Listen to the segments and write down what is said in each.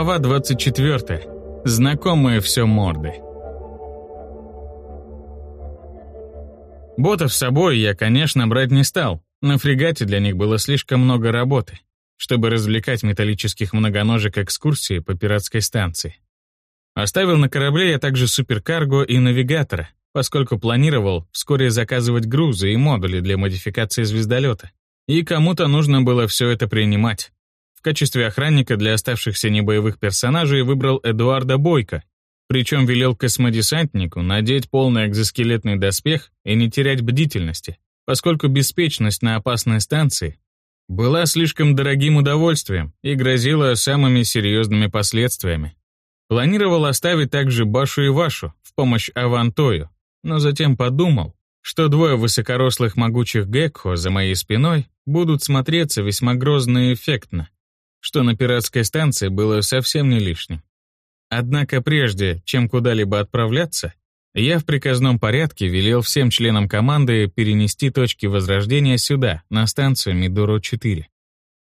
Глава 24. Знакомые все морды. Ботов с собой я, конечно, брать не стал. На фрегате для них было слишком много работы, чтобы развлекать металлических многоножек экскурсии по пиратской станции. Оставил на корабле я также суперкарго и навигатора, поскольку планировал вскоре заказывать грузы и модули для модификации звездолета. И кому-то нужно было все это принимать. В качестве охранника для оставшихся небоевых персонажей выбрал Эдуарда Бойко, причем велел космодесантнику надеть полный экзоскелетный доспех и не терять бдительности, поскольку беспечность на опасной станции была слишком дорогим удовольствием и грозила самыми серьезными последствиями. Планировал оставить также Башу и Вашу в помощь Авантою, но затем подумал, что двое высокорослых могучих гекхо за моей спиной будут смотреться весьма грозно и эффектно, что на пиратской станции было совсем не лишним. Однако прежде, чем куда-либо отправляться, я в приказном порядке велел всем членам команды перенести точки возрождения сюда, на станцию Мидоро-4.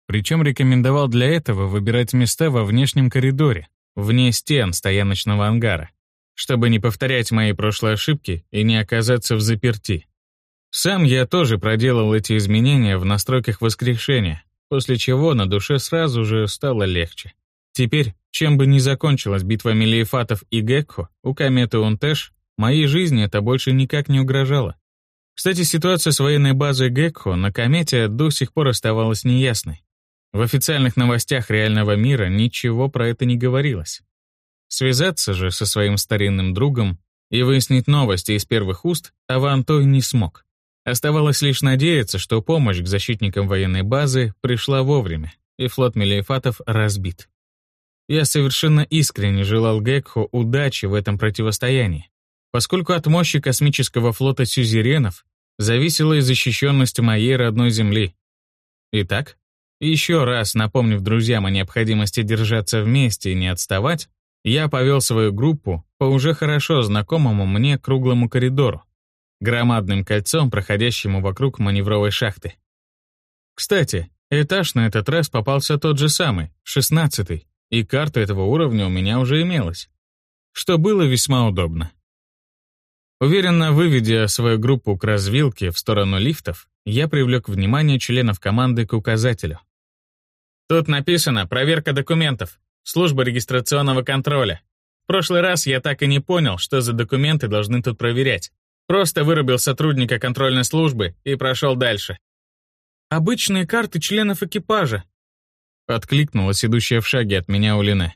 Причем рекомендовал для этого выбирать места во внешнем коридоре, вне стен стояночного ангара, чтобы не повторять мои прошлые ошибки и не оказаться в заперти. Сам я тоже проделал эти изменения в настройках воскрешения, после чего на душе сразу же стало легче. Теперь, чем бы ни закончилась битва Мелиефатов и Гекко, у кометы Унтэш, моей жизни это больше никак не угрожало. Кстати, ситуация с военной базой Гекко на комете до сих пор оставалась неясной. В официальных новостях реального мира ничего про это не говорилось. Связаться же со своим старинным другом и выяснить новости из первых уст Авантой не смог. Оставалось лишь надеяться, что помощь к защитникам военной базы пришла вовремя, и флот Мелиефатов разбит. Я совершенно искренне желал Гекхо удачи в этом противостоянии, поскольку от мощи космического флота сюзеренов зависела и защищенность моей родной земли. Итак, еще раз напомнив друзьям о необходимости держаться вместе и не отставать, я повел свою группу по уже хорошо знакомому мне круглому коридору, громадным кольцом, проходящему вокруг маневровой шахты. Кстати, этаж на этот раз попался тот же самый, шестнадцатый, и карта этого уровня у меня уже имелась, что было весьма удобно. Уверенно выведя свою группу к развилке в сторону лифтов, я привлек внимание членов команды к указателю. Тут написано «Проверка документов. Служба регистрационного контроля». В прошлый раз я так и не понял, что за документы должны тут проверять. Просто вырубил сотрудника контрольной службы и прошел дальше. «Обычные карты членов экипажа», — откликнулась идущая в шаге от меня Улина.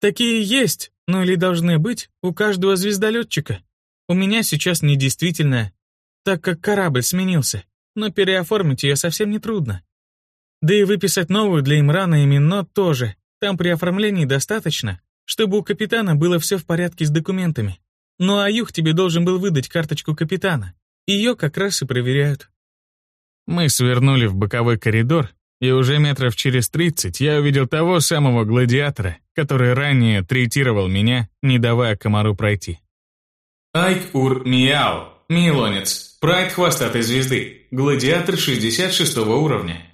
«Такие есть, ну или должны быть, у каждого звездолетчика. У меня сейчас недействительная, так как корабль сменился, но переоформить ее совсем не трудно. Да и выписать новую для Имрана и Мино тоже. Там при оформлении достаточно, чтобы у капитана было все в порядке с документами. Ну а Юх тебе должен был выдать карточку капитана. Ее как раз и проверяют. Мы свернули в боковой коридор, и уже метров через тридцать я увидел того самого гладиатора, который ранее третировал меня, не давая комару пройти. Айк-Ур Миау, Милонец, прайд хвостатой звезды, гладиатор 66 уровня.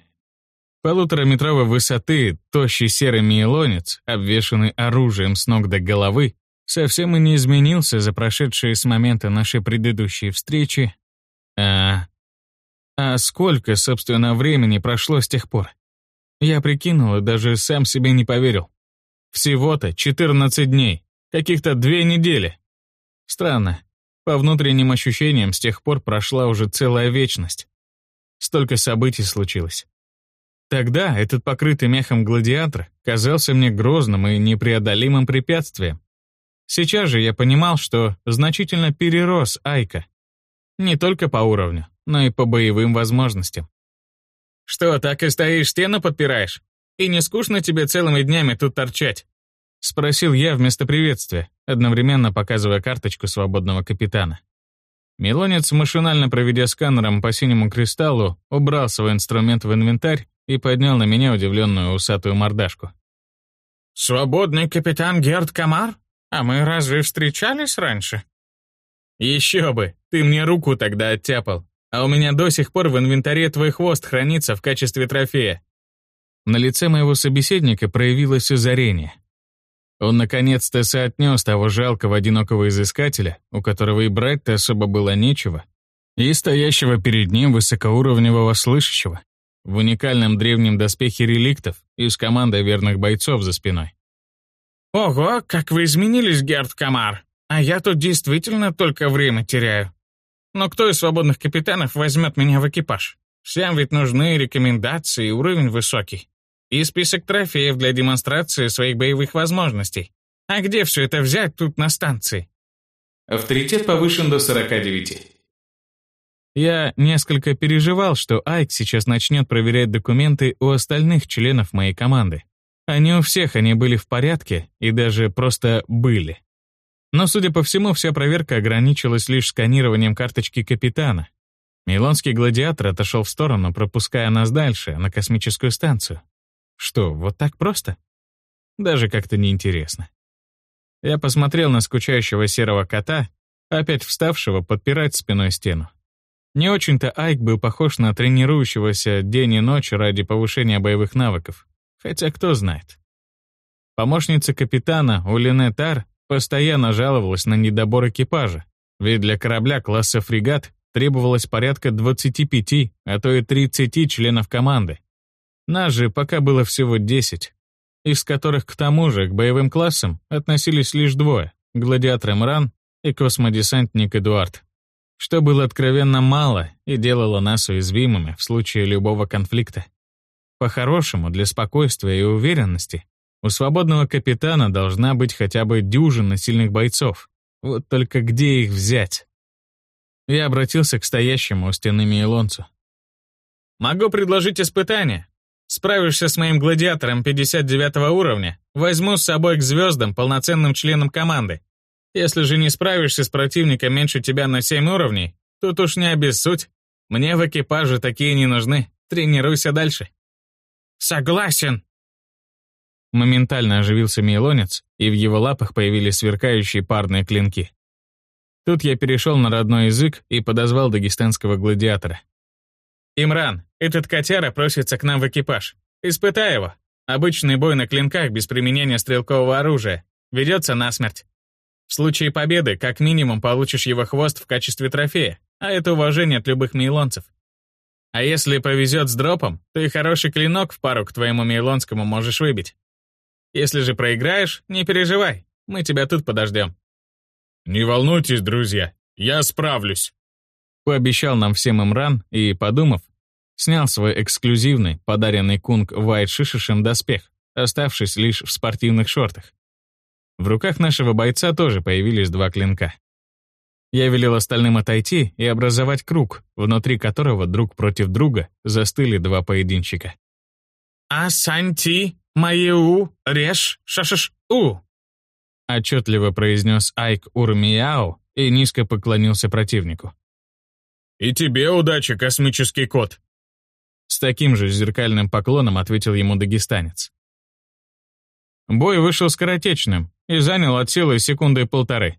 Полутораметровой высоты, тощий серый миелонец, обвешанный оружием с ног до головы, совсем и не изменился за прошедшие с момента нашей предыдущей встречи. А... А сколько, собственно, времени прошло с тех пор? Я прикинул и даже сам себе не поверил. Всего-то 14 дней, каких-то две недели. Странно. По внутренним ощущениям, с тех пор прошла уже целая вечность. Столько событий случилось. Тогда этот покрытый мехом гладиатор казался мне грозным и непреодолимым препятствием. Сейчас же я понимал, что значительно перерос Айка. Не только по уровню, но и по боевым возможностям. «Что, так и стоишь, стену подпираешь? И не скучно тебе целыми днями тут торчать?» Спросил я вместо приветствия, одновременно показывая карточку свободного капитана. Мелонец, машинально проведя сканером по синему кристаллу, убрал свой инструмент в инвентарь и поднял на меня удивленную усатую мордашку. «Свободный капитан Герд Камар?» А мы разве встречались раньше? Еще бы, ты мне руку тогда оттяпал, а у меня до сих пор в инвентаре твой хвост хранится в качестве трофея. На лице моего собеседника проявилось озарение. Он наконец-то соотнес того жалкого одинокого изыскателя, у которого и брать-то особо было нечего, и стоящего перед ним высокоуровневого слышащего в уникальном древнем доспехе реликтов и с командой верных бойцов за спиной. «Ого, как вы изменились, Герд Камар! А я тут действительно только время теряю. Но кто из свободных капитанов возьмет меня в экипаж? Всем ведь нужны рекомендации и уровень высокий и список трофеев для демонстрации своих боевых возможностей. А где все это взять тут на станции? Авторитет повышен до 49. Я несколько переживал, что Айк сейчас начнет проверять документы у остальных членов моей команды. Не у всех они были в порядке и даже просто были. Но, судя по всему, вся проверка ограничилась лишь сканированием карточки капитана. Милонский гладиатор отошел в сторону, пропуская нас дальше, на космическую станцию. Что, вот так просто? Даже как-то неинтересно. Я посмотрел на скучающего серого кота, опять вставшего подпирать спиной стену. Не очень-то Айк был похож на тренирующегося день и ночь ради повышения боевых навыков. Хотя кто знает. Помощница капитана Улине Тар постоянно жаловалась на недобор экипажа, ведь для корабля класса фрегат требовалось порядка 25, а то и 30 членов команды, нас же пока было всего 10, из которых к тому же к боевым классам относились лишь двое — гладиатор Мран и космодесантник Эдуард, что было откровенно мало и делало нас уязвимыми в случае любого конфликта. По-хорошему, для спокойствия и уверенности у свободного капитана должна быть хотя бы дюжина сильных бойцов. Вот только где их взять? Я обратился к стоящему у стены Мейлонцу. «Могу предложить испытание. Справишься с моим гладиатором 59 уровня, возьму с собой к звездам полноценным членом команды. Если же не справишься с противником меньше тебя на 7 уровней, тут уж не обессудь. Мне в экипаже такие не нужны. Тренируйся дальше. Согласен. Моментально оживился Мейлонец, и в его лапах появились сверкающие парные клинки. Тут я перешел на родной язык и подозвал дагестанского гладиатора. «Имран, этот котяра просится к нам в экипаж. Испытай его. Обычный бой на клинках без применения стрелкового оружия. Ведется насмерть. В случае победы, как минимум, получишь его хвост в качестве трофея, а это уважение от любых мейлонцев. А если повезет с дропом, то и хороший клинок в пару к твоему мейлонскому можешь выбить. Если же проиграешь, не переживай, мы тебя тут подождем. «Не волнуйтесь, друзья, я справлюсь», — пообещал нам всем Имран и, подумав, Снял свой эксклюзивный, подаренный Кунг Вайт Шишишем доспех, оставшись лишь в спортивных шортах. В руках нашего бойца тоже появились два клинка. Я велел остальным отойти и образовать круг, внутри которого друг против друга застыли два поединщика. «Асанти, Маеу, Реш, Шашиш-У», отчетливо произнес Айк Урмияо и низко поклонился противнику. «И тебе удачи, космический кот!» С таким же зеркальным поклоном ответил ему дагестанец. Бой вышел скоротечным и занял от силы секунды полторы.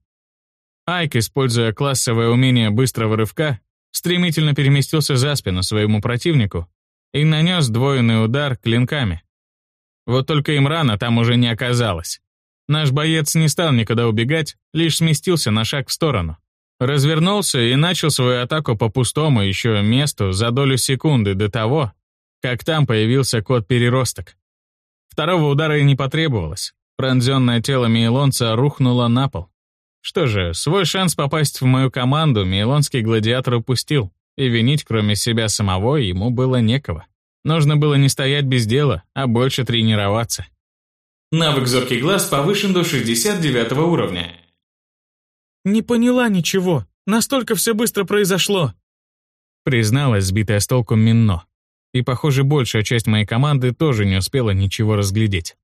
Айк, используя классовое умение быстрого рывка, стремительно переместился за спину своему противнику и нанес двойный удар клинками. Вот только Имрана там уже не оказалось. Наш боец не стал никуда убегать, лишь сместился на шаг в сторону. Развернулся и начал свою атаку по пустому еще месту за долю секунды до того, как там появился кот-переросток. Второго удара и не потребовалось. Пронзенное тело Мейлонца рухнуло на пол. Что же, свой шанс попасть в мою команду Мейлонский гладиатор упустил, и винить кроме себя самого ему было некого. Нужно было не стоять без дела, а больше тренироваться. Навык «Зоркий глаз» повышен до 69 уровня. «Не поняла ничего. Настолько все быстро произошло», призналась сбитая с толку Минно. И, похоже, большая часть моей команды тоже не успела ничего разглядеть.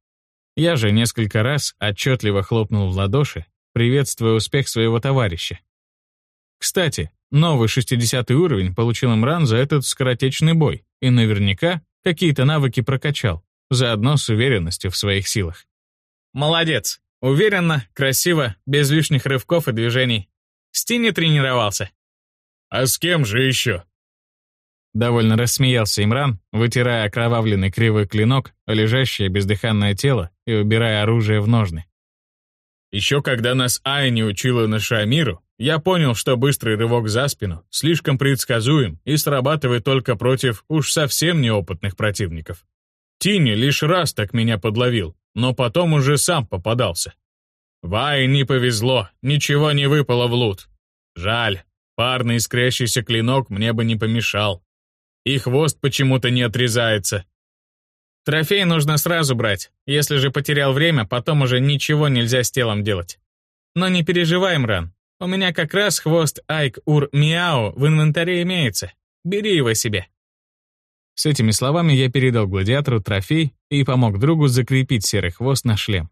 Я же несколько раз отчетливо хлопнул в ладоши, приветствуя успех своего товарища. Кстати, новый 60 уровень получил Имран за этот скоротечный бой и наверняка какие-то навыки прокачал, заодно с уверенностью в своих силах. «Молодец! Уверенно, красиво, без лишних рывков и движений. С Тини тренировался. А с кем же еще? Довольно рассмеялся Имран, вытирая окровавленный кривой клинок, лежащее бездыханное тело и убирая оружие в ножны. Еще когда нас Айни учила на Шамиру, я понял, что быстрый рывок за спину слишком предсказуем и срабатывает только против уж совсем неопытных противников. Тини лишь раз так меня подловил, но потом уже сам попадался. Вай не повезло, ничего не выпало в лут. Жаль, парный искрящийся клинок мне бы не помешал. И хвост почему-то не отрезается. Трофей нужно сразу брать. Если же потерял время, потом уже ничего нельзя с телом делать. Но не переживай, Мран. У меня как раз хвост Айк Ур Миао в инвентаре имеется. Бери его себе. С этими словами я передал гладиатору трофей и помог другу закрепить серый хвост на шлем.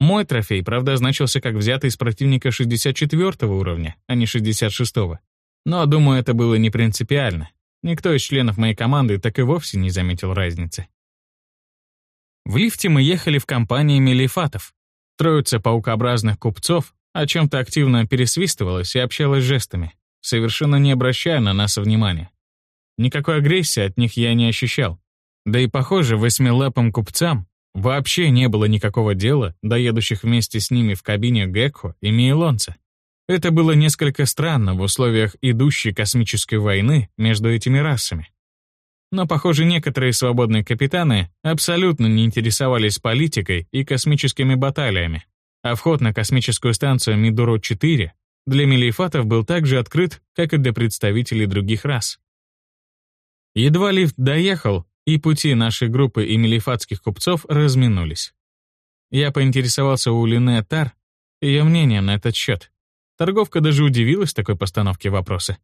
Мой трофей, правда, значился как взятый из противника 64 уровня, а не 66 -го. Но, думаю, это было не принципиально. Никто из членов моей команды так и вовсе не заметил разницы. В лифте мы ехали в компании мелифатов. Троица паукообразных купцов о чем-то активно пересвистывалась и общалась жестами, совершенно не обращая на нас внимания. Никакой агрессии от них я не ощущал. Да и, похоже, восьмилапым купцам вообще не было никакого дела до едущих вместе с ними в кабине Гекко и Мейлонца. Это было несколько странно в условиях идущей космической войны между этими расами. Но, похоже, некоторые свободные капитаны абсолютно не интересовались политикой и космическими баталиями, а вход на космическую станцию Мидуро-4 для мелиефатов был так же открыт, как и для представителей других рас. Едва лифт доехал, и пути нашей группы и мелифатских купцов разминулись. Я поинтересовался у Лине Тар ее мнение на этот счет. Торговка даже удивилась такой постановке вопроса.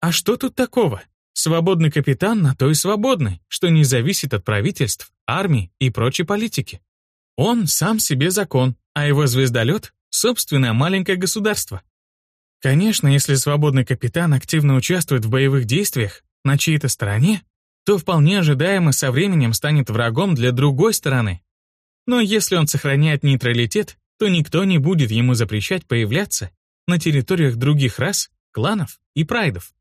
«А что тут такого? Свободный капитан на то и свободный, что не зависит от правительств, армии и прочей политики. Он сам себе закон, а его звездолет — собственное маленькое государство. Конечно, если свободный капитан активно участвует в боевых действиях на чьей-то стороне, то вполне ожидаемо со временем станет врагом для другой стороны. Но если он сохраняет нейтралитет, то никто не будет ему запрещать появляться на территориях других рас, кланов и прайдов.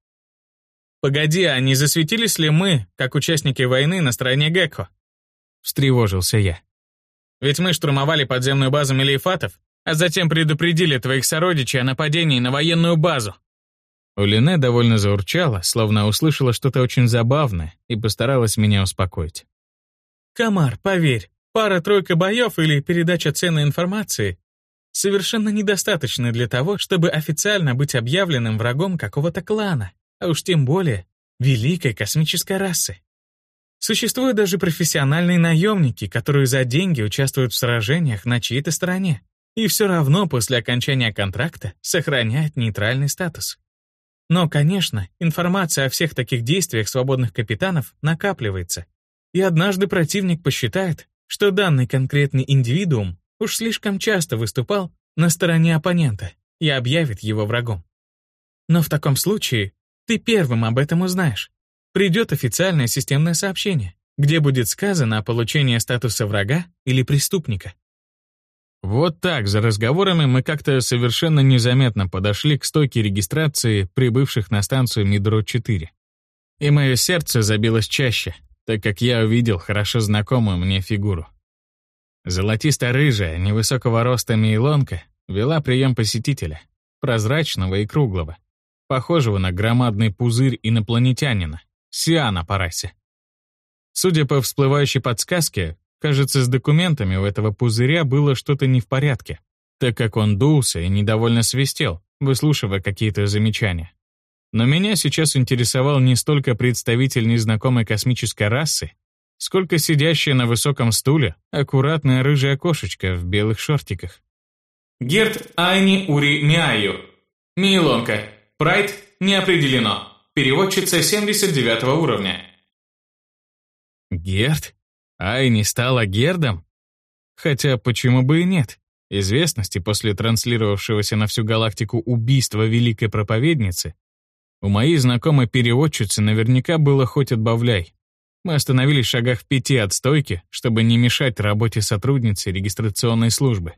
«Погоди, а не засветились ли мы, как участники войны, на стороне Гекко?» Встревожился я. «Ведь мы штурмовали подземную базу Мелиефатов, а затем предупредили твоих сородичей о нападении на военную базу». Улине довольно заурчала, словно услышала что-то очень забавное и постаралась меня успокоить. «Комар, поверь, пара-тройка боев или передача ценной информации совершенно недостаточны для того, чтобы официально быть объявленным врагом какого-то клана а уж тем более великой космической расы. Существуют даже профессиональные наемники, которые за деньги участвуют в сражениях на чьей-то стороне, и все равно после окончания контракта сохраняют нейтральный статус. Но, конечно, информация о всех таких действиях свободных капитанов накапливается, и однажды противник посчитает, что данный конкретный индивидуум уж слишком часто выступал на стороне оппонента и объявит его врагом. Но в таком случае ты первым об этом узнаешь. Придет официальное системное сообщение, где будет сказано о получении статуса врага или преступника. Вот так, за разговорами мы как-то совершенно незаметно подошли к стойке регистрации прибывших на станцию Мидро-4. И мое сердце забилось чаще, так как я увидел хорошо знакомую мне фигуру. Золотисто-рыжая, невысокого роста мейлонка вела прием посетителя, прозрачного и круглого, похожего на громадный пузырь инопланетянина, Сиана по. Судя по всплывающей подсказке, кажется, с документами у этого пузыря было что-то не в порядке, так как он дулся и недовольно свистел, выслушивая какие-то замечания. Но меня сейчас интересовал не столько представитель незнакомой космической расы, сколько сидящая на высоком стуле аккуратная рыжая кошечка в белых шортиках. Герт Айни Ури Миаю. Мейлонка. Прайд не определено. Переводчица 79 уровня. Герд? Ай не стала Гердом? Хотя почему бы и нет? Известности после транслировавшегося на всю галактику убийства великой проповедницы у моей знакомой переводчицы наверняка было хоть отбавляй. Мы остановились в шагах в пяти от стойки, чтобы не мешать работе сотрудницы регистрационной службы.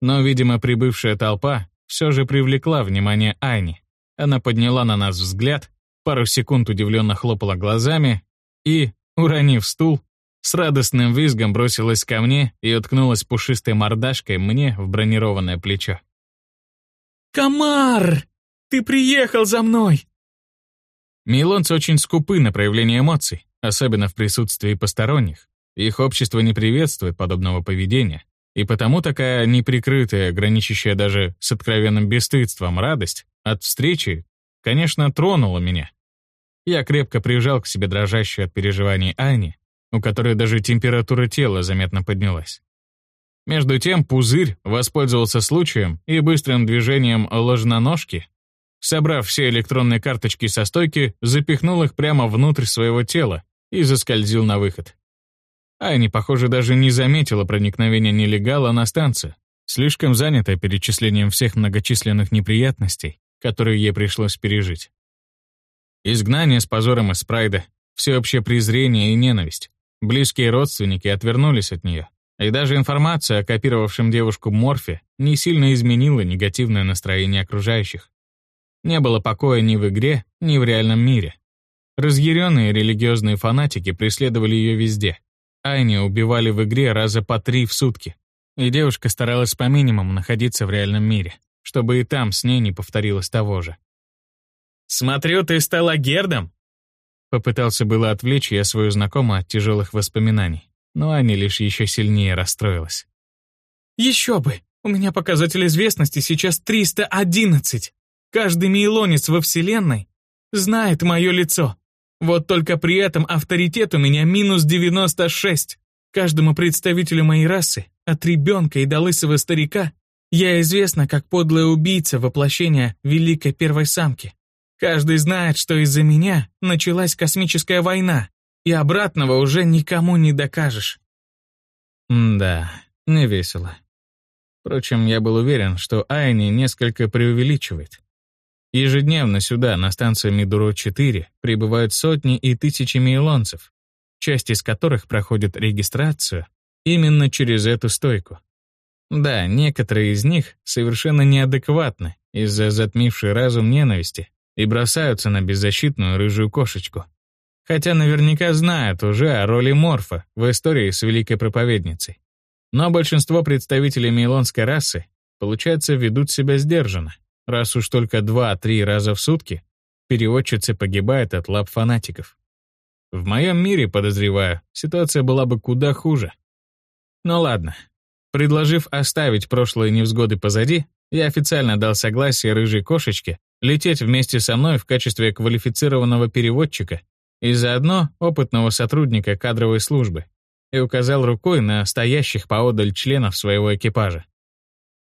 Но, видимо, прибывшая толпа все же привлекла внимание Айни. Она подняла на нас взгляд, пару секунд удивленно хлопала глазами и, уронив стул, с радостным визгом бросилась ко мне и уткнулась пушистой мордашкой мне в бронированное плечо. «Комар! Ты приехал за мной!» Мейлонцы очень скупы на проявление эмоций, особенно в присутствии посторонних. Их общество не приветствует подобного поведения, и потому такая неприкрытая, граничащая даже с откровенным бесстыдством радость от встречи, конечно, тронула меня. Я крепко прижал к себе дрожащую от переживаний Ани у которой даже температура тела заметно поднялась. Между тем пузырь воспользовался случаем и быстрым движением ложноножки, собрав все электронные карточки со стойки, запихнул их прямо внутрь своего тела и заскользил на выход. Айни, похоже, даже не заметила проникновения нелегала на станцию, слишком занятая перечислением всех многочисленных неприятностей, которые ей пришлось пережить. Изгнание с позором из Прайда, всеобщее презрение и ненависть, Близкие родственники отвернулись от нее, и даже информация о копировавшем девушку Морфе не сильно изменила негативное настроение окружающих. Не было покоя ни в игре, ни в реальном мире. Разъяренные религиозные фанатики преследовали ее везде. Айни убивали в игре раза по три в сутки, и девушка старалась по минимуму находиться в реальном мире, чтобы и там с ней не повторилось того же. «Смотрю, ты стала Гердом?» Попытался было отвлечь я свою знакомую от тяжелых воспоминаний, но Аня лишь еще сильнее расстроилась. «Еще бы! У меня показатель известности сейчас 311. Каждый мейлонец во Вселенной знает мое лицо. Вот только при этом авторитет у меня минус 96. Каждому представителю моей расы, от ребенка и до лысого старика, я известна как подлая убийца воплощения великой первой самки. Каждый знает, что из-за меня началась космическая война, и обратного уже никому не докажешь. Да, не весело. Впрочем, я был уверен, что Айни несколько преувеличивает. Ежедневно сюда, на станцию Мидуро-4, прибывают сотни и тысячи мейлонцев, часть из которых проходит регистрацию именно через эту стойку. Да, некоторые из них совершенно неадекватны из-за затмившей разум ненависти, и бросаются на беззащитную рыжую кошечку. Хотя наверняка знают уже о роли Морфа в истории с Великой Проповедницей. Но большинство представителей мейлонской расы, получается, ведут себя сдержанно, раз уж только два-три раза в сутки переводчица погибает от лап фанатиков. В моем мире, подозреваю, ситуация была бы куда хуже. Ну ладно. Предложив оставить прошлые невзгоды позади, я официально дал согласие рыжей кошечке лететь вместе со мной в качестве квалифицированного переводчика и заодно опытного сотрудника кадровой службы и указал рукой на стоящих поодаль членов своего экипажа.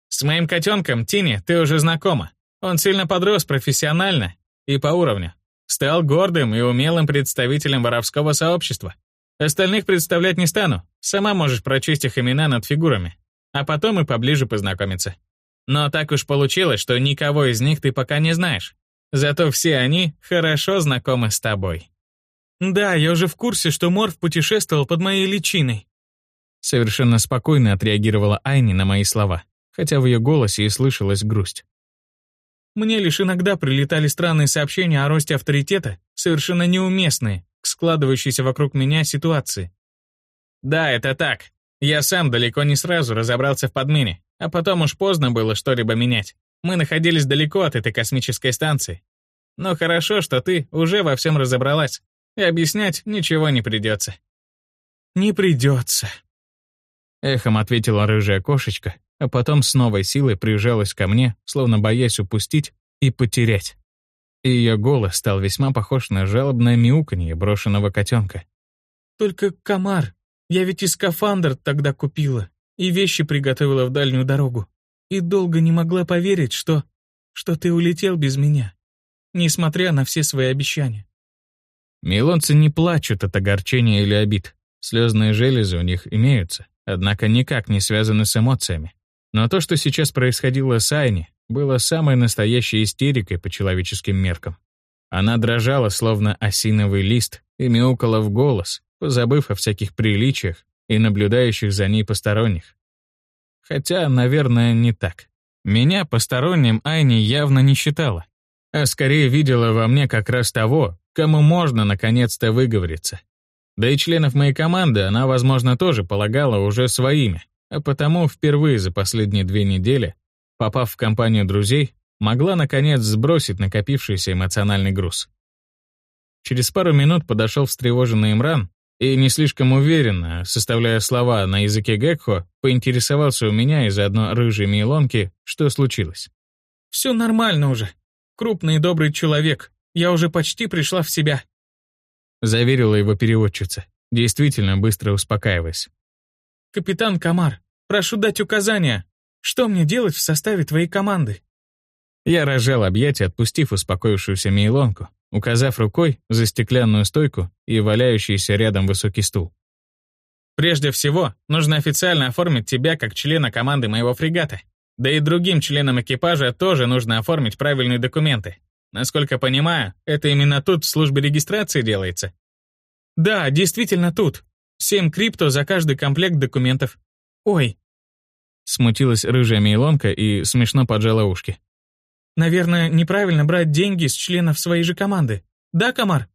«С моим котенком, Тини, ты уже знакома. Он сильно подрос профессионально и по уровню. Стал гордым и умелым представителем воровского сообщества. Остальных представлять не стану, сама можешь прочесть их имена над фигурами, а потом и поближе познакомиться. Но так уж получилось, что никого из них ты пока не знаешь. Зато все они хорошо знакомы с тобой. Да, я уже в курсе, что Морф путешествовал под моей личиной. Совершенно спокойно отреагировала Айни на мои слова, хотя в ее голосе и слышалась грусть. Мне лишь иногда прилетали странные сообщения о росте авторитета, совершенно неуместные к складывающейся вокруг меня ситуации. Да, это так. Я сам далеко не сразу разобрался в подмене, а потом уж поздно было что-либо менять. Мы находились далеко от этой космической станции. Но хорошо, что ты уже во всем разобралась. И объяснять ничего не придется. Не придется. Эхом ответила рыжая кошечка, а потом с новой силой прижалась ко мне, словно боясь упустить и потерять. И ее голос стал весьма похож на жалобное мяуканье брошенного котенка. «Только комар. Я ведь и скафандр тогда купила и вещи приготовила в дальнюю дорогу. И долго не могла поверить, что... что ты улетел без меня, несмотря на все свои обещания. Милонцы не плачут от огорчения или обид. Слезные железы у них имеются, однако никак не связаны с эмоциями. Но то, что сейчас происходило с Айни, было самой настоящей истерикой по человеческим меркам. Она дрожала, словно осиновый лист, и мяукала в голос, позабыв о всяких приличиях и наблюдающих за ней посторонних. Хотя, наверное, не так. Меня посторонним Айни явно не считала, а скорее видела во мне как раз того, кому можно наконец-то выговориться. Да и членов моей команды она, возможно, тоже полагала уже своими, а потому впервые за последние две недели, попав в компанию друзей, могла, наконец, сбросить накопившийся эмоциональный груз. Через пару минут подошел встревоженный Имран и не слишком уверенно, составляя слова на языке Гекхо, поинтересовался у меня и заодно рыжей Мейлонки, что случилось. «Все нормально уже. Крупный и добрый человек. Я уже почти пришла в себя», — заверила его переводчица, действительно быстро успокаиваясь. «Капитан Камар, прошу дать указания. Что мне делать в составе твоей команды?» Я разжал объятия, отпустив успокоившуюся Мейлонку, указав рукой за стеклянную стойку и валяющийся рядом высокий стул. «Прежде всего, нужно официально оформить тебя как члена команды моего фрегата. Да и другим членам экипажа тоже нужно оформить правильные документы. Насколько понимаю, это именно тут в службе регистрации делается». «Да, действительно тут. Семь крипто за каждый комплект документов. Ой». Смутилась рыжая Мейлонка и смешно поджала ушки. Наверное, неправильно брать деньги с членов своей же команды. Да, Комар?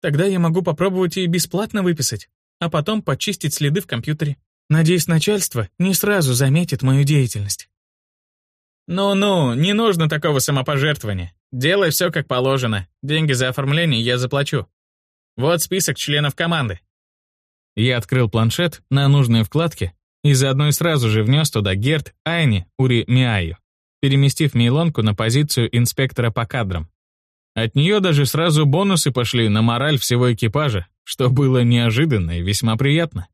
Тогда я могу попробовать и бесплатно выписать, а потом почистить следы в компьютере. Надеюсь, начальство не сразу заметит мою деятельность. Ну-ну, не нужно такого самопожертвования. Делай все как положено. Деньги за оформление я заплачу. Вот список членов команды. Я открыл планшет на нужной вкладке и заодно и сразу же внес туда Герт, Айни, Ури, Миаю переместив Мейлонку на позицию инспектора по кадрам. От нее даже сразу бонусы пошли на мораль всего экипажа, что было неожиданно и весьма приятно.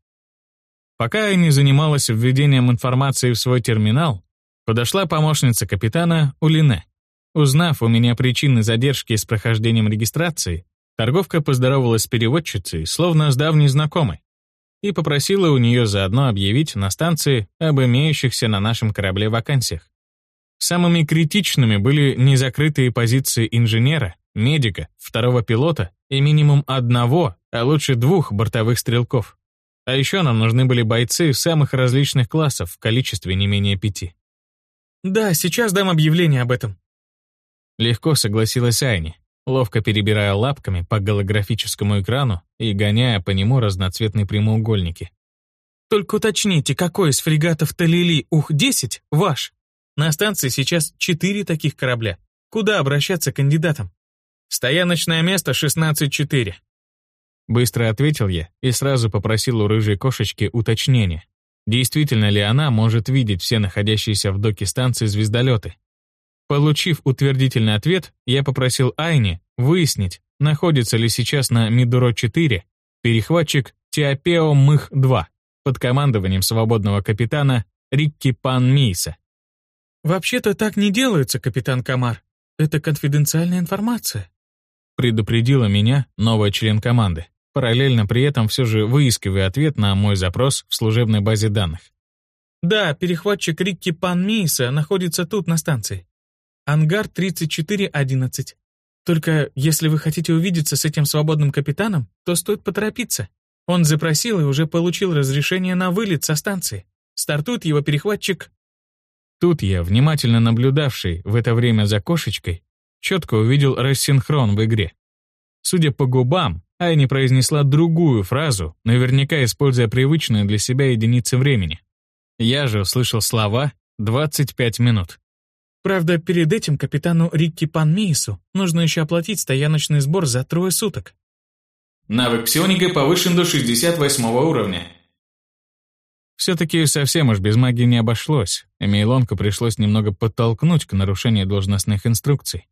Пока я не занималась введением информации в свой терминал, подошла помощница капитана Улине. Узнав у меня причины задержки с прохождением регистрации, торговка поздоровалась с переводчицей, словно с давней знакомой, и попросила у нее заодно объявить на станции об имеющихся на нашем корабле вакансиях. Самыми критичными были незакрытые позиции инженера, медика, второго пилота и минимум одного, а лучше двух бортовых стрелков. А еще нам нужны были бойцы самых различных классов в количестве не менее пяти. «Да, сейчас дам объявление об этом». Легко согласилась Айни, ловко перебирая лапками по голографическому экрану и гоняя по нему разноцветные прямоугольники. «Только уточните, какой из фрегатов Талили Ух-10 ваш?» На станции сейчас четыре таких корабля. Куда обращаться кандидатам? Стояночное место 16-4. Быстро ответил я и сразу попросил у рыжей кошечки уточнения. Действительно ли она может видеть все находящиеся в доке станции звездолеты? Получив утвердительный ответ, я попросил Айни выяснить, находится ли сейчас на Мидуро-4 перехватчик Тиапео Мых-2 под командованием свободного капитана Рикки Пан Мийса. «Вообще-то так не делается, капитан Камар. Это конфиденциальная информация», предупредила меня новый член команды, параллельно при этом все же выискивая ответ на мой запрос в служебной базе данных. «Да, перехватчик Рикки Пан Мейса находится тут, на станции. Ангар 3411. Только если вы хотите увидеться с этим свободным капитаном, то стоит поторопиться. Он запросил и уже получил разрешение на вылет со станции. Стартует его перехватчик Тут я, внимательно наблюдавший в это время за кошечкой, четко увидел рассинхрон в игре. Судя по губам, Айни произнесла другую фразу, наверняка используя привычные для себя единицы времени. Я же услышал слова «25 минут». Правда, перед этим капитану Рикки Панмейсу нужно еще оплатить стояночный сбор за трое суток. Навык псионика повышен до 68 уровня. Все-таки совсем уж без магии не обошлось, и Мейлонку пришлось немного подтолкнуть к нарушению должностных инструкций.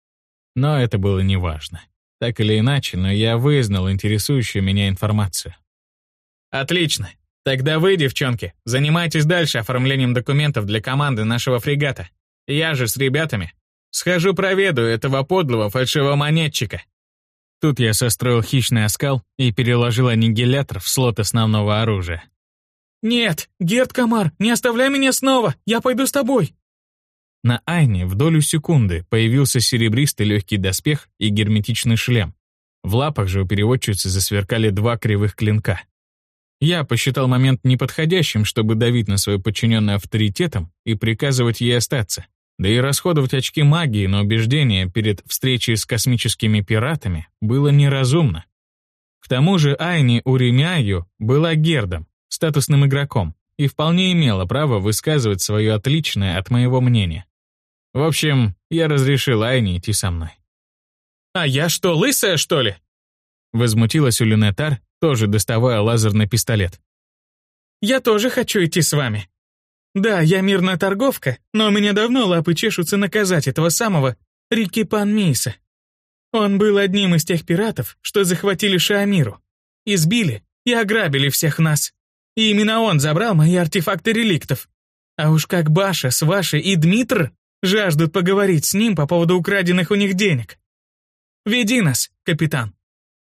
Но это было неважно. Так или иначе, но я вызнал интересующую меня информацию. «Отлично. Тогда вы, девчонки, занимайтесь дальше оформлением документов для команды нашего фрегата. Я же с ребятами схожу проведу этого подлого фальшивомонетчика». Тут я состроил хищный оскал и переложил аннигилятор в слот основного оружия. «Нет, Герд Камар, не оставляй меня снова, я пойду с тобой!» На Айне в долю секунды появился серебристый легкий доспех и герметичный шлем. В лапах же у переводчицы засверкали два кривых клинка. Я посчитал момент неподходящим, чтобы давить на свою подчиненную авторитетом и приказывать ей остаться. Да и расходовать очки магии на убеждение перед встречей с космическими пиратами было неразумно. К тому же Айни Уремяю была гердом, статусным игроком, и вполне имела право высказывать свое отличное от моего мнения. В общем, я разрешил Айне идти со мной. «А я что, лысая, что ли?» Возмутилась Улюнетар, тоже доставая лазерный пистолет. «Я тоже хочу идти с вами. Да, я мирная торговка, но у меня давно лапы чешутся наказать этого самого Рики Пан Мейса. Он был одним из тех пиратов, что захватили Шаамиру, избили и ограбили всех нас. И именно он забрал мои артефакты реликтов. А уж как Баша, Сваша и Дмитр жаждут поговорить с ним по поводу украденных у них денег. Веди нас, капитан.